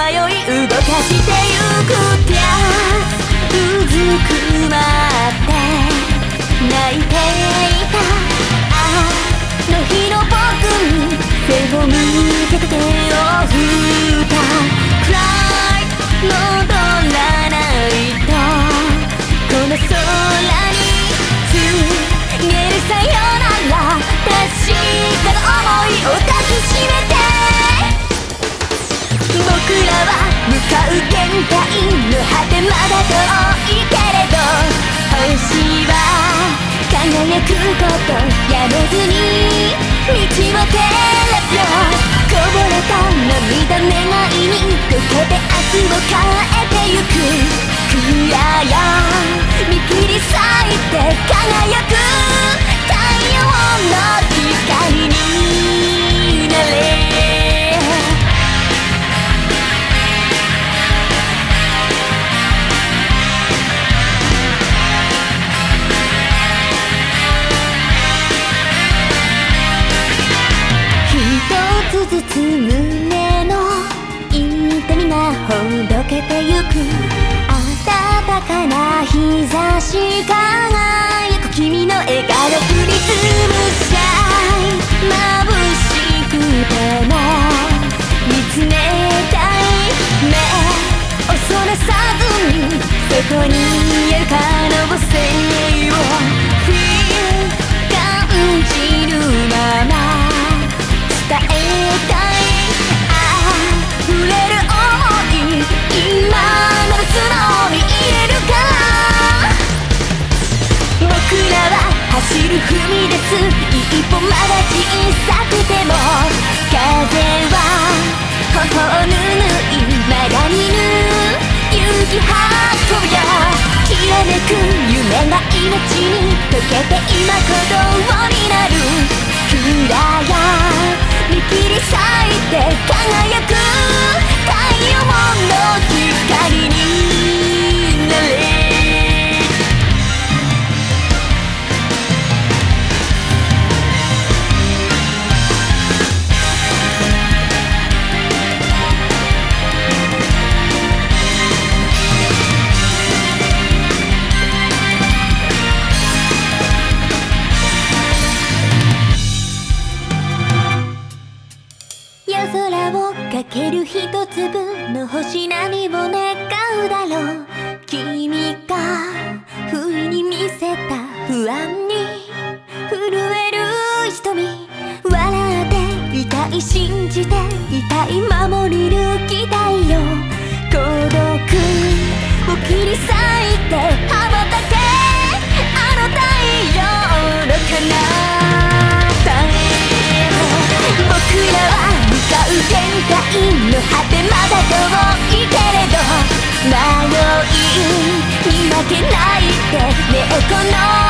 迷い動かしてゆくってうずくまって泣いていた。まだ遠いけれど星は輝くことやめずに道を照らすよ。こぼれた涙願いに溶けて明日を変えてゆく。暗や見切り裂いて輝く。太陽のほどけてゆく暖かな日差し輝く君の笑顔プリズムシャイ眩しくても見つめたい目。恐れさずにそこにある可能性。走る踏み出す。一歩まだ小さくても。風は頬をぬぬいまだ見ぬ勇気運ぶよきらめく夢が命に溶けて今鼓動を。一粒の星波を願うだろう？君が不意に見せた不安に震える瞳笑っていたい信じていたい守り抜きたいよ。孤独を切り裂いて羽ばたけあの太陽の彼方限界の果てまだ遠いけれど迷いに負けないってねえこの